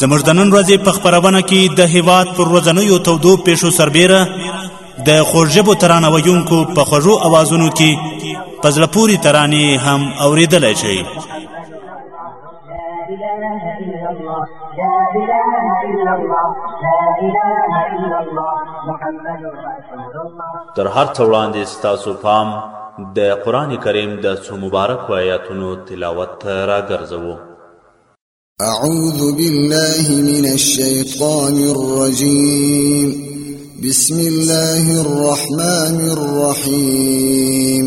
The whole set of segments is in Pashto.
زموږ د نن ورځې په خبرونه کې د هیواد پر ورځنیو تودو پیښو سربیره د خوږژبو ترانه ویونکو په خوږو اوازونو کې په زړه پورې ترانې هم اوریدلی شئ تر هر څه وړاندې ستاسو پام د قرآن کریم د څو مبارکو آیاتونو تلاوت ته راګرځوو اعوذ بالله من الشیطان الرجیم بسم الله الرحمن الرحیم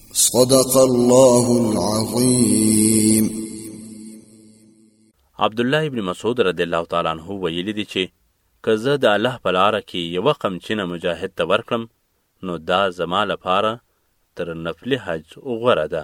صدق الله العظيم عبد الله ابن مسعود رضی الله تعالی عنه ویلي دي چې که زه د الله په لار کې یو قمچینه مجاهد ته ورکړم نو دا زما لپاره تر نفلي حج غوره ده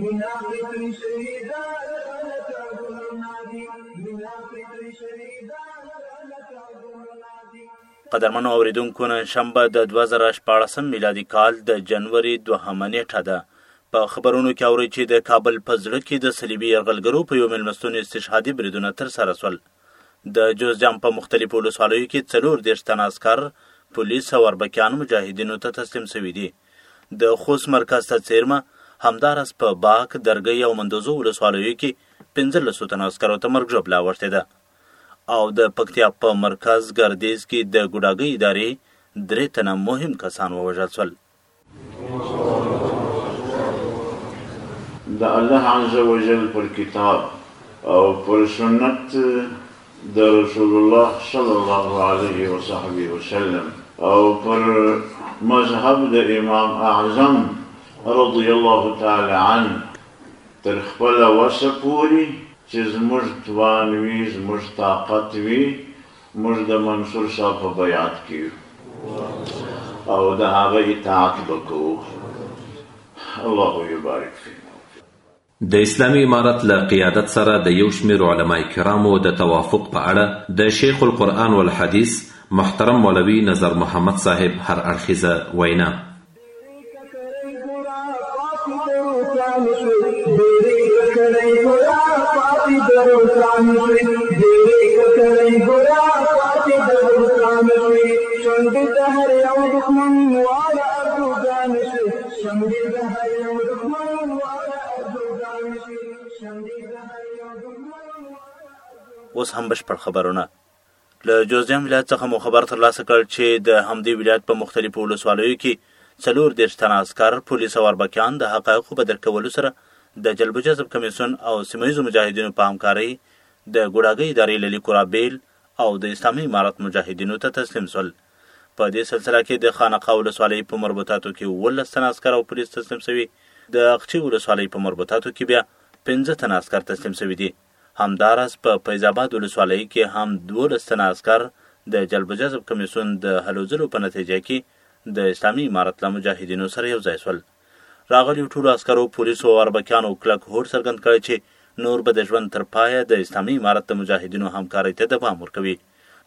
مینا فطری شهیدان لکه ګلونه دي مینا فطری شهیدان لکه ګلونه دي قدرمنو اوریدونکو نن شنبه د 2014 میلادي کال د جنوري دوهمه نیټه ده په خبرونو کې اوري چې د کابل په زړه کې د صلیبي یرغلګرو په یو مېلمستون استشهادي بریدونه ترسره سول د جوزجان په مختلفو ولسوالیو کې څلور دېرش تنه عسکر پولیس او اربکیان مجاهدینو ته تسلیم شوي دي د خوست مرکز ته څېرمه همداراز په باک، درګۍ او مندوزو ولسوالیو کې پنځلسو تنو عسکرو ته مرګ ژوبله اوښتې ده او د پکتیا په مرکز ګردیز کې د ګوډاګۍ ادارې درې تنه مهم کسان ووژل شول. د الله عزوجل پر کتاب او پر سنت د رسول الله صلی الله علیه وصحبه وسلم او پر مذهب د امام اعظم رضی الله تعالی عنه تر خپل وسه پوری چې زموږ توان وی زموږ طاقت وی موږ د منصور صاحب په بیعت کې او د هغه اطاعت وکړو الله یبارک فینا د اسلامي امارت له قیادت سره د یو شمېر علماء کرامو د توافق په اړه د شیخ القرآن والحدیث محترم مولوي نظر محمد صاحب هر اړخیزه وینا. ډیری ککری ګوره پاتی د روسانو شوی ډیری ککری ګوره پاتی د روسانو شوی ډیری ککری ګوره پاتی د روسانو شوی شونډی د هر یو دښمن واړه ارزوګانو شوی شمډې د هر یو دښمن واړه ارزوګانې شمډې د هر یو دښمن اوس هم بشپړ خبرونه له جوزجان ولایت څخه مو خبر ترلاسه کړ چې د همدې ولایت په مختلفو ولسوالیو کې څلور دېرش تنه عسکر پولیس او اربکیان د حقایقو په درک کولو سره د جلب و جذب کمیسیون او سیمه ییزو مجاهدینو په همکارۍ د ګوډاګۍ ادارې له لیکو رابېل او د اسلامي امارت مجاهدینو ته تسلیم شول په دې سلسله کې د خانقا ولسوالۍ په مربوطاتو کې اوولس تنه عسکر او پولیس تسلیم شوي، د اقچې ولسوالۍ په مربوطاتو کې بیا پنځه تنه عسکر تسلیم شوي دي. همداراز په فیض اباد ولسوالۍ کې هم دوولس تنه عسکر د جلب و جذب کمېسیون د هلو ځلو په نتیجه کې د اسلامي امارت له مجاهدینو سره یو ځای شول. راغلیو ټولو عسکرو، پولیسو او اربکیانو کلک هوډ څرګند کړی چې نور به د ژوند تر پایه د اسلامي امارت د مجاهدینو همکارۍ ته دوام ورکوي.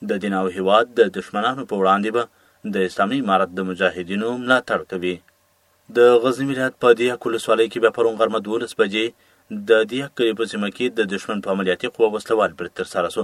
د دین او هېواد د دښمنانو په وړاندې به د اسلامي امارت د مجاهدینو ملاتړ کوي. د غزني ولایت په دیک ولسوالۍ کې بیا پرون غرمه دوولس بجې د دیک کلي په سیمه کې د دښمن په عملیاتي قوه وسلوال برید ترسره شو.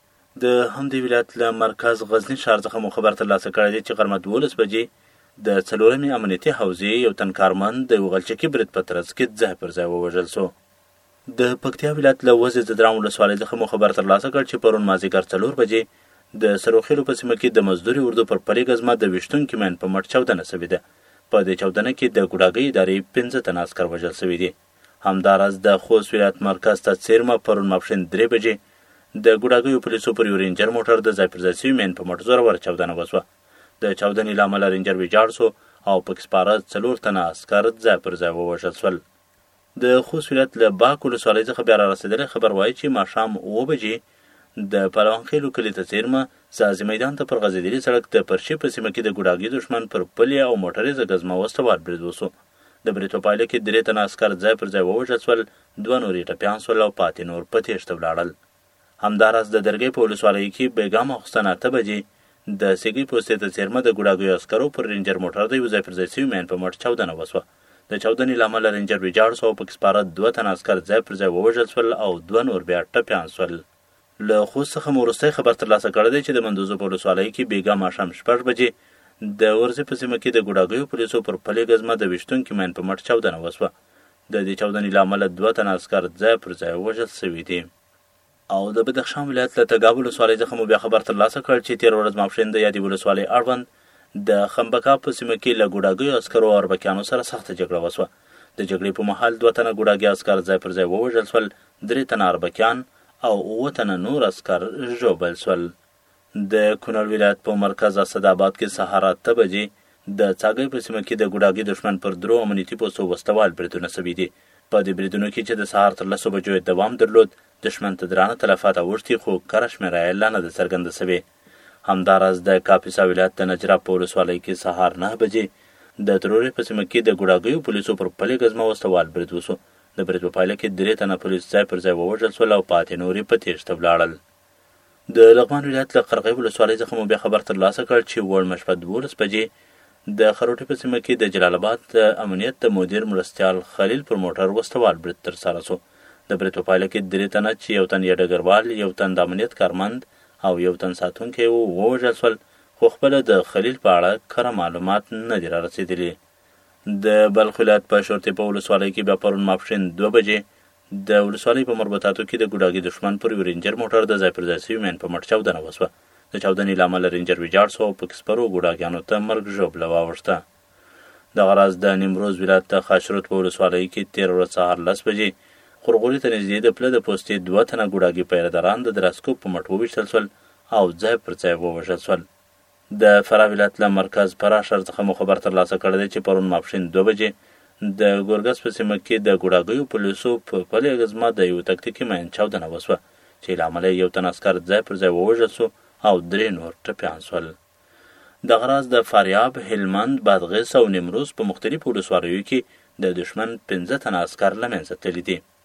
د همدې ولایت له مرکز غزني ښار څخه مو خبر ترلاسه کړی دی چې غرمه دولس بجې د څلورمې امنیتي حوزې یو تن کارمند د یو غلچکي برید په ترڅ کې ځای پر ځای ووژل شو د پکتیا ولایت له وزې ځدران ولسوالۍ څخه مو خبر ترلاسه کړ چې پرون مازیګر څلور بجې د سروخیلو په سیمه کې د مزدوري اردو پر پلې ګزمه د ویشتونکي مین په مټ چاودنه شوې ده په دې چاودنه کې د ګوډاګۍ ادارې پنځه تنه عسکر وژل شوي دي همداراز د خوست ولایت مرکز ته څېرمه پرون ماپښین درې بجې د ګوډاګیو پولیسو پر یو رینجر موټر د ځای پر ځای شوي مین په مټ زوروره چاودنه وشوه. د چاودنې له امله رینجر ویجاړ شو او پکې سپاره څلور تنه عسکر ځای پر ځای ووژل شول. د خوست ولایت له باک ولسوالۍ څخه بیا را رسېدلی خبر وایي چې ماښام اوه بجې د پلوانخېلو کلي ته څېرمه سازي میدان ته پر غځېدلي سړک د پرشي په سیمه کې د ګوډاګي دښمن پر پلې او موټریزه ګزمه وسلوال برید وشو. د برید په پایله کې درې تنه عسکر ځای پر ځای ووژل شول، دوه نور یې ټپیان شول او پاتې نور په تېښته ولاړل. همداراز د درګۍ په ولسوالۍ کې بېګا ماخوستن اته بجې د سېږۍ پوستې ته څېرمه د ګوډاګیو عسکرو پر رینجر موټر د یو ځای پر ځای شوي مین په مټ چاودنه وشوه. د چاودنې له امله رینجر ویجاړ شو او پکې سپاره دوه تنه عسکر ځای پر ځای ووژل شول او دوه نور بیا ټپیان شول. له خوست څخه مو وروستی خبر ترلاسه کړی دی چې د مندوزو په ولسوالۍ کې بېګا ماښام شپږ بجې د ورزې په سیمه کې د ګوډاګیو پولیسو پر پلې ګزمه د ویشتونکي ماین په مټ چاودنه وسوه. د دې چاودنې له امله دوه تنه عسکر ځای پر ځای وژل سوي دي. او د بدخشان ولایت له تګاب ولسوالۍ څخه مو بیا خبر ترلاسه کړ چې تېره ورځ ماپښین د یادې ولسوالۍ اړوند د خمبکا په سیمه کې له ګوډاګیو عسکرو او اربکیانو سره سخته جګړه وسوه. د جګړې په مهال دوه تنه ګوډاګي عسکر ځای پر ځای ووژل سول درې تنه اربکیان او اووه تنه نور عسکر ژوبل سول. د کونړ ولایت په مرکز اسد اباد کې سهار اته بجې د څاګۍ په سیمه کې د ګوډاګي دښمن پر درو امنیتي پوستو وسله وال بریدونه سوي دي. په دې بریدونو کې چې د سهار تر لسو بجو یې دوام درلود، دښمن ته درانه تلفات اوښتي خو کره شمېره یې لا نه ده څرګنده سوې. همداراز د کاپیسا ولایت د نجراب په ولسوالۍ کې سهار نهه بجې د ترورې په سیمه کې د ګوډاګیو پولیسو پر پلې ګزمه وسله وال برید وسو د برید په پایله کې درې تنه پولیس ځای پر ځای ووژل شول او پاتې نور یې په تېښته ولاړل. د لغمان ولایت له قرغۍ ولسوالۍ څخه مو بیا خبر ترلاسه کړ چې وړمه شپه دوولس بجې د خروټي په سیمه کې د جلال اباد د امنیت د مدیر مرستیال خلیل پر موټر وسلوال برید ترسره شو. د برید په پایله کې درې تنه چې یو تن یې ډګروال، یو تن د امنیت کارمند او یو تن ساتونکی و، ووژل شول، خو خپله د خلیل په اړه کره معلومات نه دي رارسېدلي. د بلخ ولایت په شورتېپه ولسوالۍ کې بیا پرون ماپښین دوه بجې د ولسوالۍ په مربوطاتو کې د ګوډاګي دښمن پر یو رینجر موټر د ځای پر ځای شوي مین په مټ چاودنه وشوه. د چاودنې له امله رینجر ویجاړ شو او پکې سپرو ګوډاګیانو ته مرګ ژوبله واوښته. دغه راز د نیمروز ولایت د خاشرود په ولسوالۍ کې تېره ورځ سهار لس بجې خورغوري ته نږدې د پله د پوستې دوه تنه ګوډاګي پیره داران د دراسکوپ په مټ وویشتل شول او ځای پر ځای ووژل شول. د فراه ولایت له مرکز فراه ښار څخه مو خبر ترلاسه کړی دی چې پرون ماپښین دوه بجې د ګورګس په سیمه کې د ګوډاګیو پولیسو په پل اګزما د یو تکتیکي مین چاودنه وسوه چې له امله یې یو تن عسکر ځای پر ځای ووژل سو او درې نور ټپیان سول. دغه راز د فاریاب، هلمند، بادغیس او نیمروز په مختلفو ولسوالیو کې د دښمن پنځه تنه عسکر له منځه تللي دي.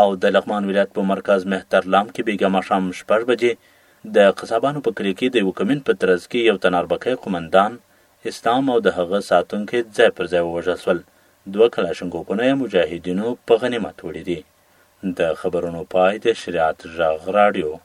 او د لغمان ولایت په مرکز مهترلام کې بیګا ماښام شپږ بجې د قصابانو په کلي کې د یوه کمین په ترڅ کې یو تن اربکی قومندان اسلام او د هغه ساتونکی ځای پر ځای ووژل شول، دوه کلاشنکوپونه یې مجاهدینو په غنیمت وړي دي. د خبرونو پای د شریعت ږغ راډیو.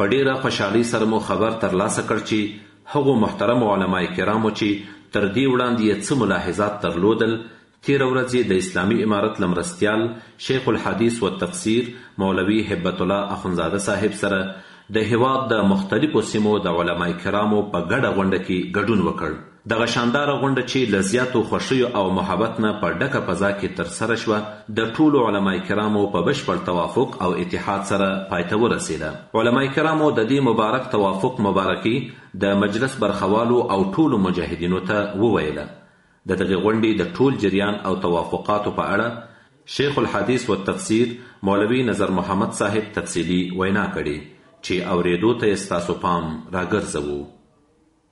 په ډېره خوشحالۍ سره مو خبر تر لاسه کړ چې هغو محترمو علماء کرامو چې تر دې وړاندې یې څه ملاحظات درلودل تېره ورځ یې د اسلامي امارت له مرستیال شیخ الحدیث والتفسیر مولوي هبت الله اخندزاده صاحب سره د هېواد د مختلفو سیمو د علماء کرامو په ګډه غونډه کې ګډون وکړ. دغه شانداره غونډه چې له زیاتو خوښیو او محبت نه په ډکه فضا کې تر سره شوه، د ټولو علماء کرامو په بشپړ توافق او اتحاد سره پای ته ورسیده. علماء کرامو د دې مبارک توافق مبارکي د مجلس برخوالو او ټولو مجاهدینو ته وویله. د دغې غونډې د ټول جریان او توافقاتو په اړه شیخ الحدیث والتفسیر مولوي نظر محمد صاحب تفصیلي وینا کړې چې اوریدو ته یې ستاسو پام راګرځوو.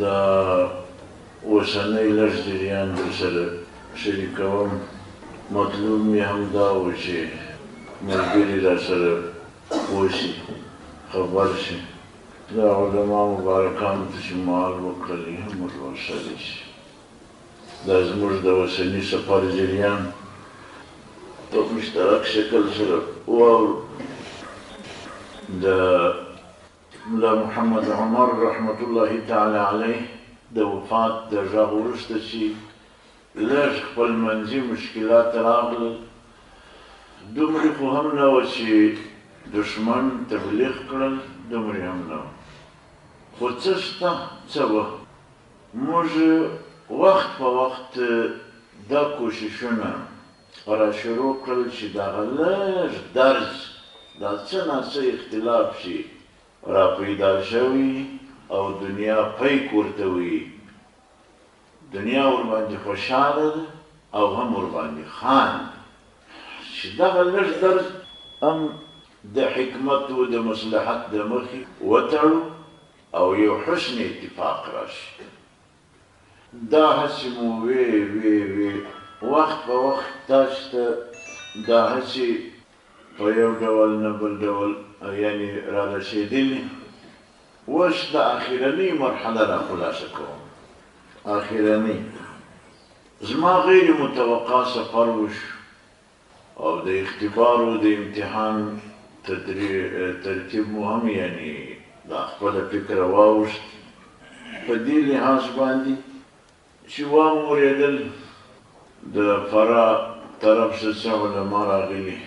د اوسنۍ لږ جریان درسره شریکوم، مطلوب مې هم دا و چې ملګري راسره پوه شي، خبر شي، د علماء مبارکانو ته چې مال وکړل یې هم ور ورسره شي. دا زموږ د اوسني سفر جریان په مشترک شکل سره واورو. د. ملا محمد عمر رحمت الله تعالی علیه د وفات د ږغ وروسته چي لږ خپل منځي مشکلات راغلل دومري خو هم نه وه چي دښمن تبلیغ کړل دومري هم نه وه خو څه شته څه وه موږ وخت په وخت دا کوششونه خو را شروع کړل چې دغه لږ درز دا څه نا څه اختلاف چې را پیدا شوی او دنیا پیک ورته ویی دنیا ورباندې خوشحاله ده او هم ورباندې خاندي چې دغه لږ درز هم د حکمت او د مصلحت د مخې وتړو او یو حسن اتفاق راشي دا هڅې مو وې وې وې وخت په وخت تاسې ته دا هڅې په یو ډول نه بل ډول یعنې رارسېدلي اوس دا اخرنۍ مرحله را خلاصه کوم اخرنۍ زما غیر متوقع سفر وشو او د اختبار او د امتحان ترتیب مو هم یعنی له خپله فکره واوښت په دې لحاظ باندی چی وا مو وریدل د فراه طرف څخه څه علما راغلي.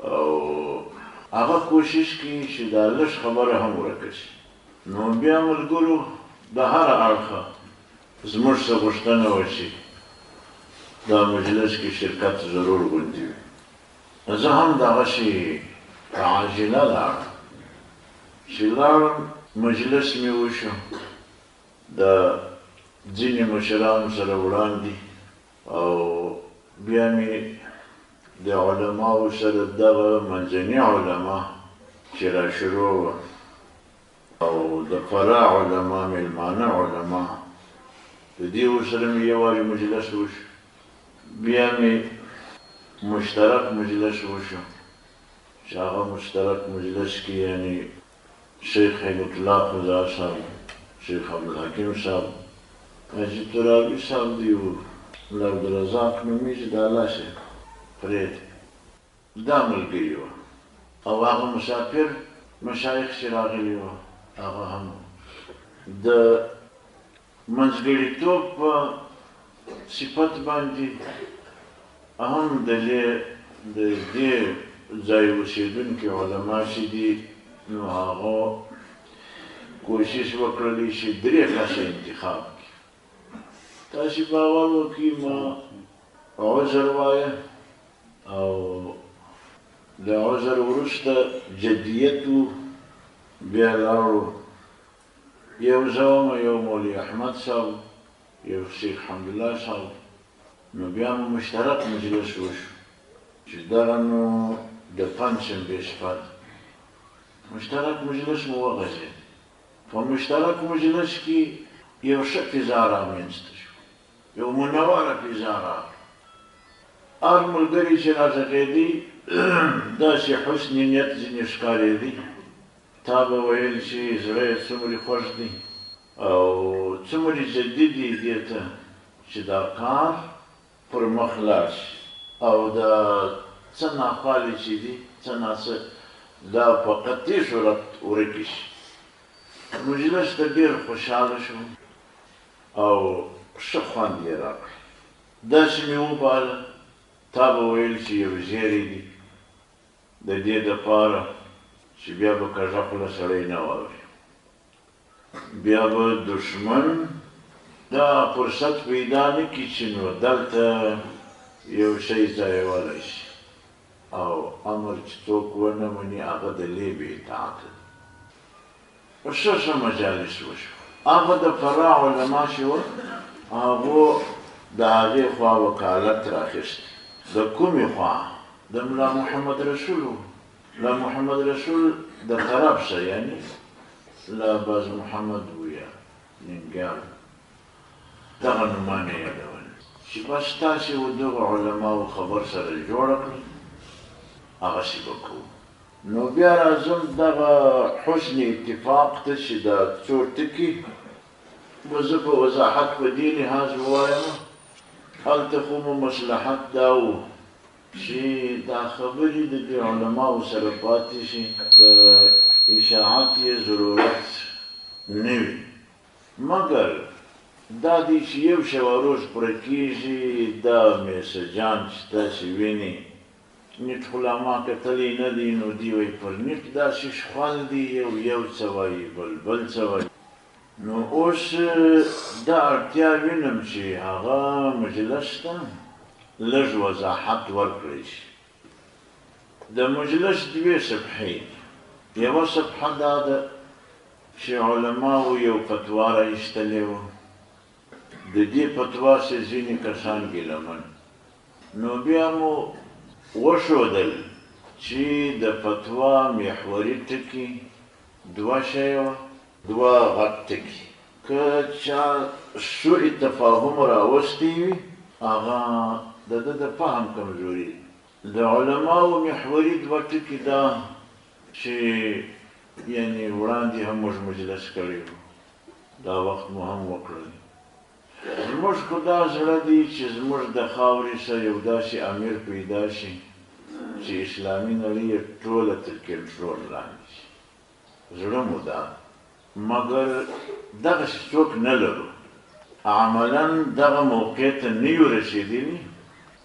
او هغه کوشش کوي چې دا لږ خبره هم ورکه شي نو بیا ملګرو د هره اړخه زموږ څخه غوښتنه وه چې دا مجلس کې شرکت ضرور غوندي وي زه هم دغسې په عاجله لاړم چې لاړم مجلس مې وشو د ځینې مشرانو سره وړاندې او بیا مې د علماوو سره دغه منځني علما چې را شروع وه او د فرع علما مېلمانه علما د دې ورسره مې یو وارې مجلس وشو بیا مې مشترک مجلس وشو چې هغه مشترک مجلس کې یعنې شیخ هیبت الله اخندزاده صاحب، شیخ عبدالحکیم صاحب، حاجي ترابي صاحب دی یو ملا عبدالرزاق نومیږي د الله شی پرې دا ملګري وه او هغه مسافر مشایخ چې راغلي وه هغه هم وه د منځګړیتوب په صفت باندې هم د دې د دې ځای اوسېدونکي علما چې دي نو هغه کوشش وکړل چې درې کسه انتخاب کړي تاسو باور وکړئ ما عذر وایه او د عذر وروسته جدیت بیا لاړو یو زه وم یو مولوی احمد صاحب یو شیخ حمدالله صاحب نو بیا مو مشترک مجلس وشو چې دغه نو د پنجشنبې شپه ده مشترک مجلس مو وغځېد په مشترک مجلس کې یو ښه فضا رامنځته شو یو منوره فضا راغله هر ملګری چې راغږېدی داسې حسن نیت ځینې ښکارېدی تا به ویل چی زړه یې څومری خوږ دی او څومری جدی دی دې ته چی دا کار پر مخ لاړ شي او دا څه ناخوالې چی دي څه نا څه دا په قطعی صورت ورکې شي. مجلس ته ډیر خوشحاله شوم او ښه خوند یې راکړ. داسې مې وباله تا به ویل چی یو زیری دی. د دې د پاره چې بیا به کږه خوله سړی نه واوري، بیا به دښمن دا فرصت پیدا نه کړي چې نو دلته یو شی ځایولی شي او امر چې څوک ونه مني هغه د لېبې اطاعت دی. په شه شه مجالس وشو هغه د فراه علما چې وه هغو د هغې خوا وکالت راخیست د کومې خوا د ملا محمد رسول و ملا محمد رسول د خراب سه یعنی لا باز محمد ویا ننګیال دغه نومانه یادول چې بس تاسې و دغه علماو خبر سره جوړ کړئ هغسې به کوو نو بیا راځم دغه حسن اتفاق ته چې دا څو ټکي به زه په وضاحت په دې لحاظ ووایم هلته خو مو مصلحت دا و چې دا خبرې د دې علماو سره پاتې شي د اشاعت یې ضرورت نه وي مګر دا دی چې یو شواروز پر کېږي دا میسجان چې تاسې ویني نيټ خو لا ما کتلی نه دی نو دی وایی پر نيټ داسی شخول دی يو يو څه وایی بل بل څه وایی نو اوس دا اړتيا وينم چی هغه مجلس ته لږ وضاحت ورکړی شی د مجلس دوی صفحی دی يوه صفحه دا ده چی علماو يو فتوا را ايستلی وه د دې فتوا څخه ځینې کسان ګیله من نو بیا مو وښودل چې د فتوا محوري ټکي دوه شیه وه، دوه غټ ټکي که چا سوء تفاهم راوستی وي هغه د ده د فهم کمزوري ده، د علماوو محوري دوه ټکي دا چې یعنې وړاندې هم موږ مجلس کړی وو دا وخت مو هم وکړئ. زموږ خو دا زړه دی چې زموږ د خاورې سه یو داسې امیر پیدا شي چې اسلامي نړۍ یې ټوله تر کنټرول لاندې شي. زړه مو دا دی. مګر دغسې څوک نه لرو. عملاً دغه موقع ته نه یو رسېدلي.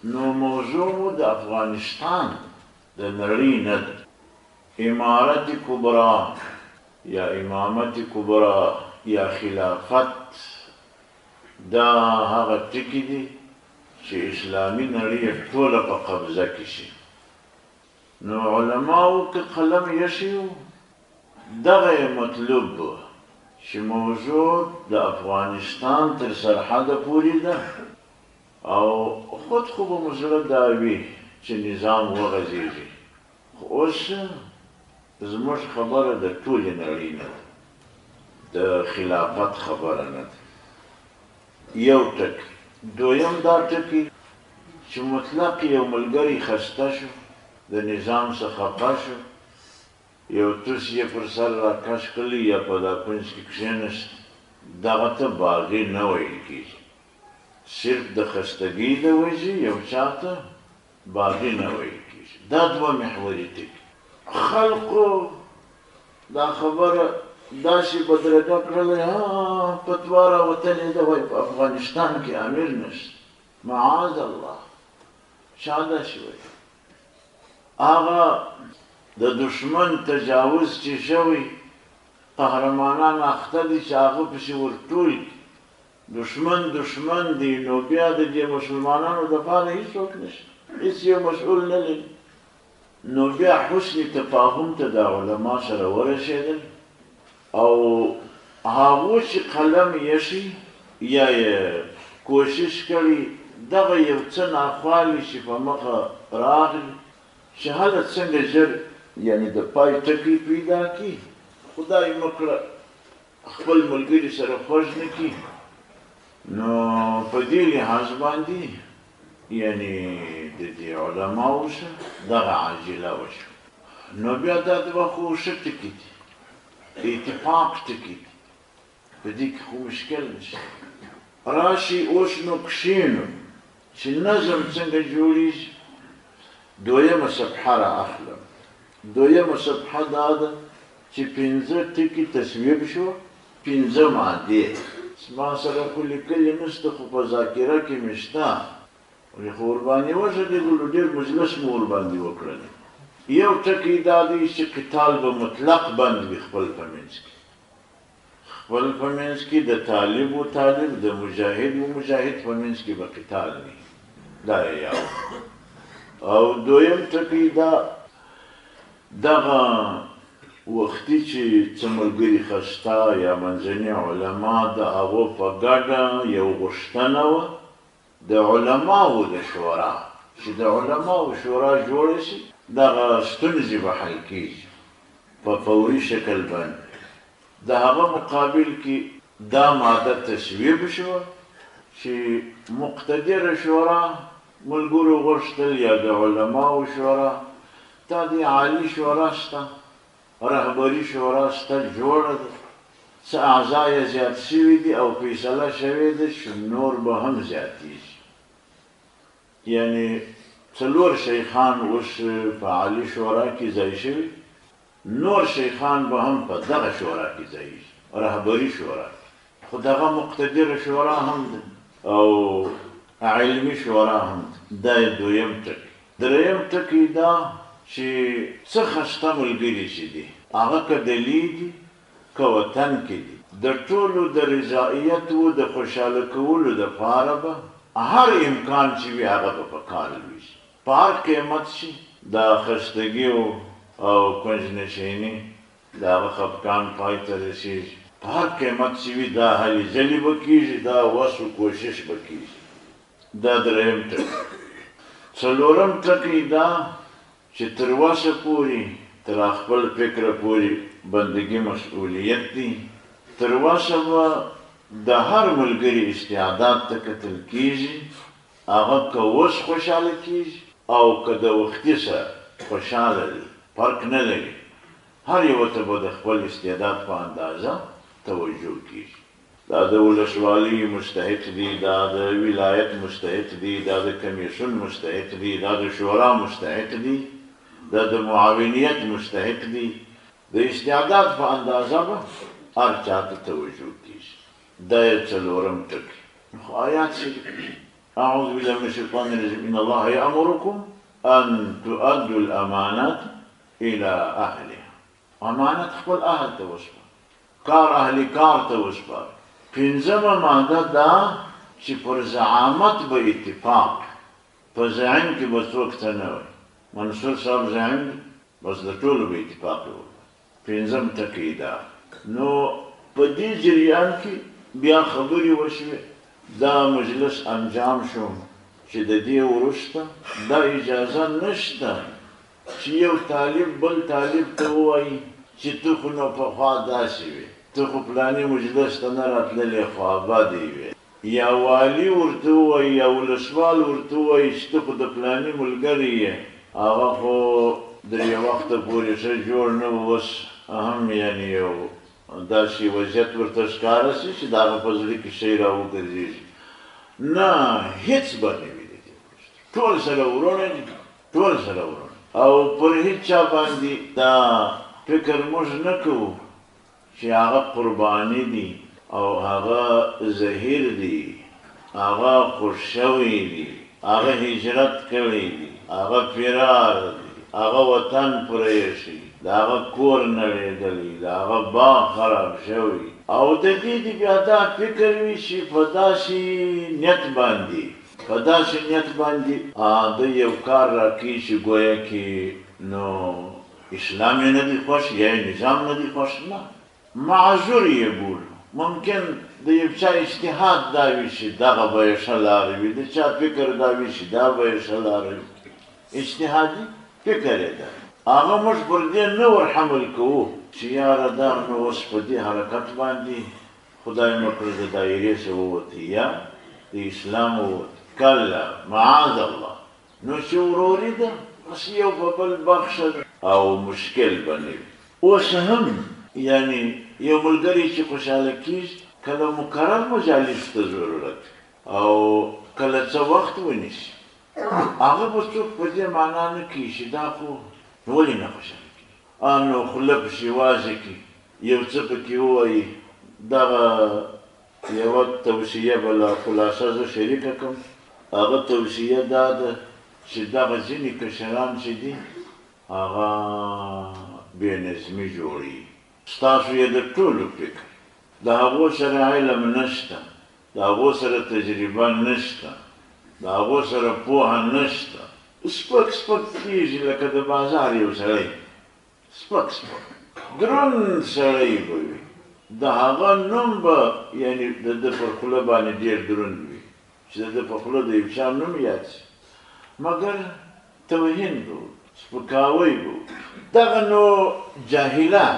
نو موضوع مو د افغانستان د نړۍ نه ده. امارت کبری یا امامت کبری یا خلافت دا هغه ټکي دي چې اسلامي نړۍ یې ټوله په قبضه کې شي نو علماو که قلم یشیو دغه مطلوب چې موضوع د افغانستان تر سرحده پورې ده او خود خو به مو زړه دا وي چې نظام وغځېږي خو اوس زموږ خبره د ټولې نړۍ نه ده، د خلافت خبره نه ده. یو ټکی. دویم دا ټکی چې مطلق یو ملګری خسته شو، د نظام څخه خپه شو، یو توس یې پر سر را کش کړ یا په دا کونج کې کښېنست، دغه ته باغي نه ویل کېږي، صرف د خستګۍ له وجې یو چا ته باغي نه ويل کېږي دا دوه محوري ټکي. خلقو دا خبره داسي بدرګه کړله ها فتوا راوتلې ده وايي په افغانستان کي امير نشته معاذ الله چا داسي ويلي هغه د دښمن تجاوز چي شوی قهرمانان اخته دي چي هغه پسي ور ټول کړي دښمن دښمن دی نو بیا د دې مسلمانانو دپاره هیڅوک نشته هیڅ یو مسئول نه لري نو بیا حسن تفاهم ته دا علما سره ورسېدل او هغو چې قلم یشي یا یې کوشش کړي دغه یو څه ناخوالې چې په مخه راغلي چې هله څنګه ژر یعنې د پای ټکی پیدا کړي خدای مه کړه خپل ملګري سره خوږ نه کړي نو په دې لحاظ باندې یعنی د دې علماو سره دغه عاجله وشو نو بیا دا دوه خو ښه ټکي دي د اتفاق ټکي دي په دې کې خو مشکل نشته راشي اوس نو کښېنو چې نظم څنګه جوړیږي دویمه صفحه را اخلم دویمه صفحه دا ده چې پنځه ټکي تصویب شو پنځه مادې زما سره خو لیکلې نشته خو په ذاکره کې مې شته ولې خو ورباندې وغږېدلو ډېر مجلس مو ورباندې وکړل یو ټکی دا دی چې قتال به مطلق بند وي خپل په منځ کې خپل په منځ کي د طالب و طالب د مجاهد و مجاهد په منځ کي به قتال نه دا یو او دویم ټکی دا دغه وختي چې څه ملګري خستا یا منځني علما د هغو په ګډه یو غوښتنه وه د علماوو د شورا چې د علماوو شورا جوړه شي دغه ستونزې به حل کېږي په فوري شکل باندې د هغه مقابل کې دا ماده تصویب شوه چې مقتدره شورا ملګرو غوښتل یا د علماوو شورا تا دې عالي شورا شته رهبري شورا شته جوړه ده څه اعضاء یې زیات شوي دي او فیصله شوې ده چې نور به هم زیاتیږي یعنې څلور شیخان اوس په عالي شورا کې ځای شوي نور شیخان به هم په دغه شورا کې ځایږي رهبري شورا کې. خو دغه مقتدره شورا هم ده او علمي شورا هم ده، دا یې دویم ټکی. درېیم ټکی دا چې څه خسته ملګري چې دي، هغه که دلې دي، که وطن کې دي، د ټولو د رضائیت و د خوشاله کولو لپاره به هر امکان چې وي، هغه به په کار لوېږي. په هر قېمت چې دا خستګي او کونج نشیني د هغه خپګان پای ته رسېږي. په هر قېمت چې وي دا هلې ځلې به کېږي، دا وس و کوشش به کېږي. دا درېیم ټکی دی. څلورم ټکی دا چې تر وسه پورې، تر خپل فکره پورې بندګي مسؤلیت دی. تر وسه به د هر ملګري استعداد ته کتل کېږي. هغه که اوس خوشحاله کېږي او که د وختي سره خوشحاله دی، فرق نه لري، هر یوه ته به د خپل استعداد په اندازه توجه کېږي. دا د ولسوالۍ مستحق دی، دا د ولایت مستحق دی، دا د کمېسیون مستحق دی، دا د شورا مستحق دی، دا د معاونیت مستحق دی، د استعداد په اندازه به هر چا ته توجه کېږي. دا یې څلورم ټکی نو خو آیات څه دي اعوذ بالله من الشیطان الرجیم ان الله یامرکم ان تؤدوا الامانات الى اهلها امانت خپل اهل ته وسپار کار اهل کار ته وسپار پنځمه ماده دا چې پر زعامت به اتفاق په زعیم کې به څوک څه نه وي منصور صاحب زعیم دی بس د ټولو به اتفاق وي پنځم ټکی دا نو په دې جریان کې بیا خبرې وشوې، دا مجلس انجام شو چې د دې وروسته دا اجازه نشته چې یو طالب بل طالب ته ووایي چې ته خو نو پخوا داسې وې، ته خو پلاني مجلس ته نه راتللې خو ابا دې وي. یا والي ورته ووايي یا ولسوال ورته ووايي چې ته خو د پلاني ملګری یې، هغه خو در یو وخته پورې ښه جوړ نه و، اوس هم یعنې یو داسې وضعیت ورته ښکاره شي چې د هغه په زړه کې شی را وګرځېږي. نه، هېڅ به نه وي له دې وروسته. ټول سره وروڼه دي، ټول سره وروڼه او پر هېچا باندې دا فکر موږ نه کوو. چي هغه قرباني دي او هغه زهير دي، هغه خوش شوي دي، هغه هجرت کړي دي، هغه فرار دي، هغه وطن پريښي، د هغه کور نړېدلی، د هغه باغ خراب شوی او د دې دي بيا دا فکر وي چي په داسي نيت باندي، په داسي نيت باندي دوی يو کار راکوي چي ګويا کي نو. اسلام یې نه دی خوښ یا یې نظام نه دی خوښ نه معذور یې بولو ممکن د یو چا اجتهاد دا وي چې دغه به یې ښه لاره وي د چا فکر دا وي چې دا به یې ښه لاره وي اجتهادي فکر یې دا هغه موږ پر دې نه ور حمل کوو چې یاره دا نو اوس په دې حرکت باندې خدای مه کړه د دایرې څخه ووتی یا د اسلام ووت کله معاذ الله نو چې وروري ده بس یو په بل بخښه ده او مشکل به نه وي. اوس هم یعنې یو ملګری چې خوشحاله کېږي کله مکرر مجالسو ته ضرورت وي او کله څه وخت ونیسي هغه به څوک په دې معنا نه کوي چې دا خو نو ولې نه خوشحاله کېږي ان خوله پسې وازه کړي یو څه پکې ووايي دغه یوه توصیه به لا خلاصه زه شریکه کړم، هغه توصیه دا ده چې دغه ځینې کشران چې دي هغه بې نظمي جوړوي، ستاسو یې د ټولو فکر، د هغو سره علم نشته، د هغو سره تجربه نشته، د هغو سره پوهه نشته، سپک سپک کېږي لکه د بازار یو سړی، سپک سپک دروند سړی به وي، د هغه نوم به یعنی د ده پر خوله باندې ډېر دروند وي، چې د ده په خوله د یو چا نوم یاد شي، مګر توهین به وکړي، سپکاوی به وکړي. دغه نو جاهلان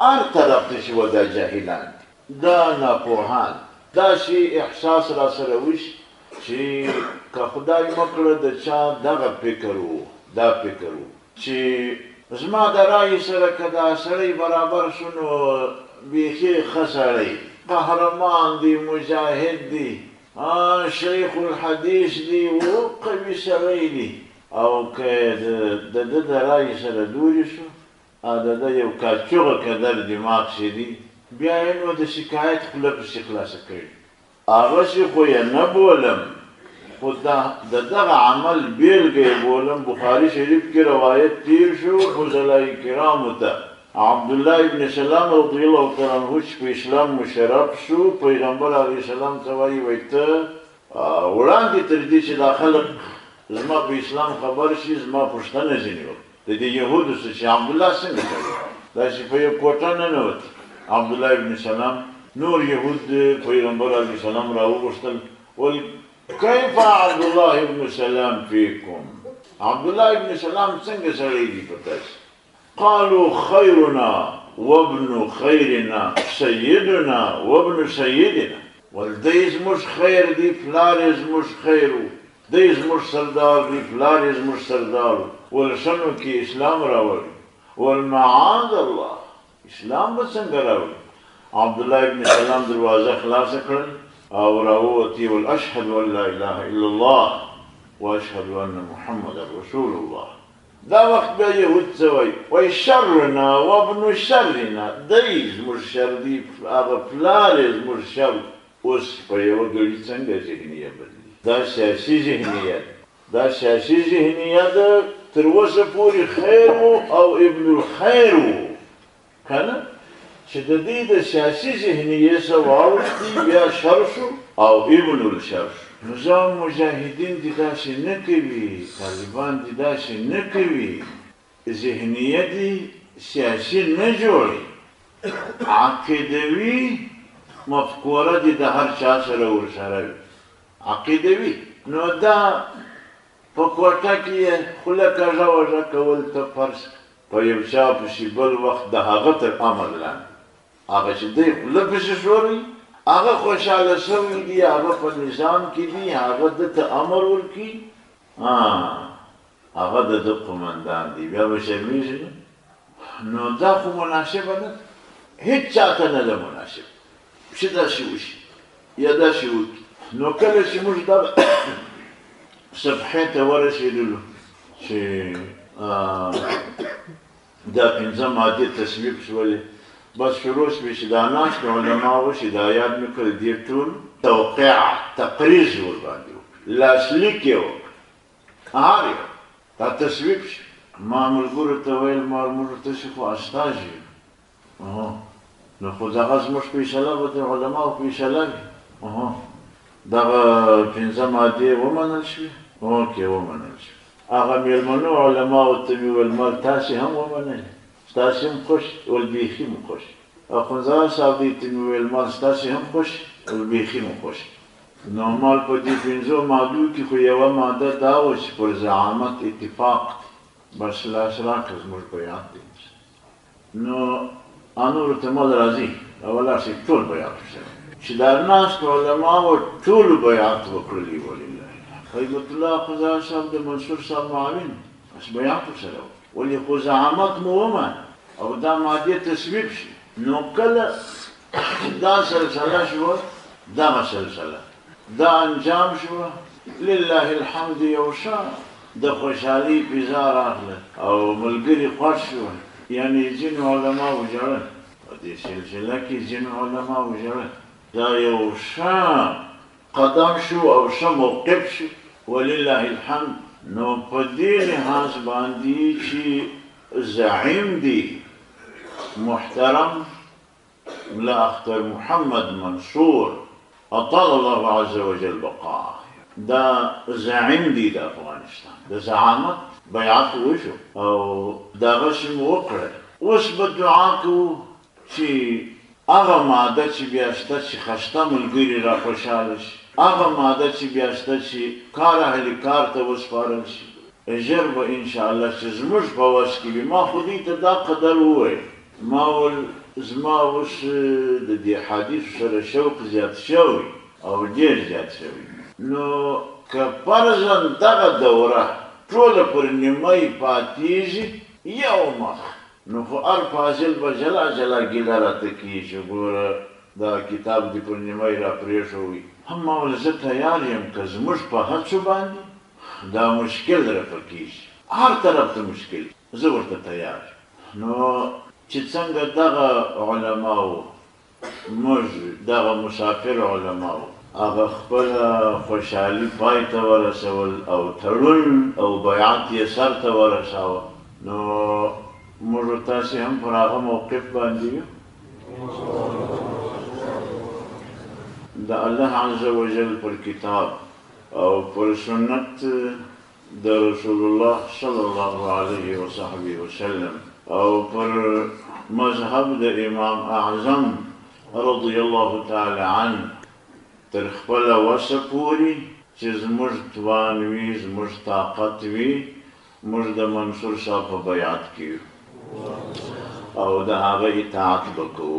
هر طرف ته چی وه دا جاهلان دی دا ناپوهان دی داسی احساس راسره وشی چی که خدای مه کړه د چا دغه فکر وو دا فکر وو چی زما د رای سره که دا سړی برابر شو نو بیخی ښه سړی دی قهرمان دی مجاهد دی شیخ الحدیث دی او قوی سړی دی او که د ده د رای سره لوری شو او د ده یو کاچوغه کدر دماغ کښې دي بیا یې نو د شکایت خوله پسې خلاصه کړي. هغسې خو یې نه بولم خو د د دغه عمل بېلګه یې بولم، بخاري شریف کښې روایت تېر شو فضلاء کرامو ته عبدالله ابن سلام رضی الله تعالی عنه چې په اسلام مشرف شو پیغمبر علیه السلام ته وایي وایي ته وړاندې تر دې چې دا خلق زما په اسلام خبر شي زما پوښتنه ځینې وکړه. د دې یهودو څه چې عبدالله څنګه کوي دا چې په یو کوټه ننوت عبدالله ابن سلام نور یهود پیغمبر علیه السلام راوغوښتل ول کیف عبدالله ابن سلام فیکم عبدالله ابن سلام څنګه سړی دی په تاسو قالو خیرنا وابن خیرنا سیدنا وابن سیدنا ول دی زموږ خیر دی پلار یې زموږ خیر و دی زموږ سردار دی پلار یې زموږ سردار و ولسنو کې اسلام راوړی ول معاذ الله اسلام به څنګه راوړي عبدالله ابن سلام دروازه خلاصه کړل او راووتی ول اشهد ان لا اله الا الله واشهد ان محمد رسول الله دا وخت بیا یهود څه وایي وایي شرنا وابن شرنا دی زموږ شر دی هغه پلار یې زموږ شر اوس په یوه ګړي څنګه ذهنیه بدلي دا سیاسي ذهنیت دا سیاسي ذهنیت تر اوسه پوري خیر وو او ابن الخیر وو کنه چې د دې د سیاسي ذهنیه څه واوښتي بیا شر شو او ابن الشر شو نظام مجاهدین دې داسې نه کوي طالبان دې داسې نه کوي ذهنیت یې سیاسي نه جوړوي، عقیدوي مفکوره دې د هر چا سره ورسره وي، عقیدوي، نو دا په کوټه کې یې خوله کږه وږه کول ته فرض کړه، په یو چا پسې بل وخت د هغه تر امر لاندې وي، هغه چې دی خوله پسې ښوروي، هغه خوشاله شوی دی، هغه په نظام کې دی، هغه ده ته امر ورکوي، ها. هغه د ده قومندان دی بیا به شرمیږي نه نو دا خو مناسبه نه ده هیڅ چا ته نه ده مناسبه چې داسې وشي یا داسې وکړي نو کله چې موږ دغه صفحې ته ورسېدلو چې دا پنځه مادې تصویب شولې بس شروع شوې چې دا ناست علما و چې دا یاد مې کړل دې ټول توقیع تقریز ورباندې وکړي لاسلیک یې وکړي کار يې تا تصويب شي. ما ملګرو ته ويل مار موږ تاسې خو استاذ يو اها نو خو دغه زموږ فيصله به د علماو فيصله وي اها دغه پنځه مادې ومنل شوې اوکې ومنل شوې هغه مېلمنو علماو ته مې ويل مال تاسې هم ومنل ستاسې هم خوش ول بيخي مو خوش اخندزاده صاحب دی ته مې ويل مال ستاسې هم خوش ول بيخي مو خوش نورمال په دې پنځو مادو کې خو یوه ماده دا وه چې پر زعامت اتفاق دی بس لاس راکړه زموږ بیعت دی درسره نو انورو ته مل راځي او ولاړ شي ټول بیعت ورسره چې دا ناست علماو ټولو بیعت وکړلی ولله هیبت الله قضا صاحب د منصور صاحب معاون بس بیعت ورسره وکړي ولې خو زعامت مو ومنه او دا ماده تصویب شي نو کله دا سلسله شوه دغه سلسله دا انجام شوه لله الحمد یو ښه د خوشحالۍ فضا راغله او ملګري خوښ شول یعنې ځینو علماو ژړل په دې سلسله کې ځینو علماو ژړل دا یو ښه قدم شو او ښه موقف شو ولله الحمد نو په دې لحاظ باندې چې زعیم دی محترم ملا اختر محمد منصور اطال الله عزوجل بقاءه دا زعیم دی د افغانستان د زعامت بیعت وشو او دا غسی مو وکړل اوس به دعا کوو چې هغه ماده چې بیا شته چې خسته ملګري را خوشاله شي هغه ماده چې بیا شته چې کار اهل کار ته وسپارل شي ژر به انشاءالله چې زموږ په وس کې وي ما خو دوی ته دا قدر وویل ما ویل زما اوس د دې حدیثو سره شوق زیات شوی او ډېر زیات شوی نو که فرضاً دغه دوره ټوله پر نیمه پاتېږي یو مخ نو خو هر فاضل به جلا جلا ګیله راته کوي چې ګوره دا کتاب دې پر نیمه را پرېښوی. ما ویل زه تیار یم که زموږ په هڅو باندې دا مشکل رفع کېږي. هر طرف ته مشکل. زه ورته تیار یم. نو چې څنګه دغه علماوو موږ دغه مسافر علماوو. هغه خپله خوشحالي پای ته ورسول او تړون او بیعت یې سر ته ورساوه نو موږ او تاسې هم پر هغه موقف باندې یو. د الله عزوجل پر کتاب او پر سنت د رسول الله صلی الله علیه وصحبه وسلم او پر مذهب د امام اعظم رضی الله تعالی عنه تر خپل وسه پوری چې زموږ توان وی زموږ طاقت وی موږ د منصور صاحب په بیعت کې او د هغه اطاعت وکړو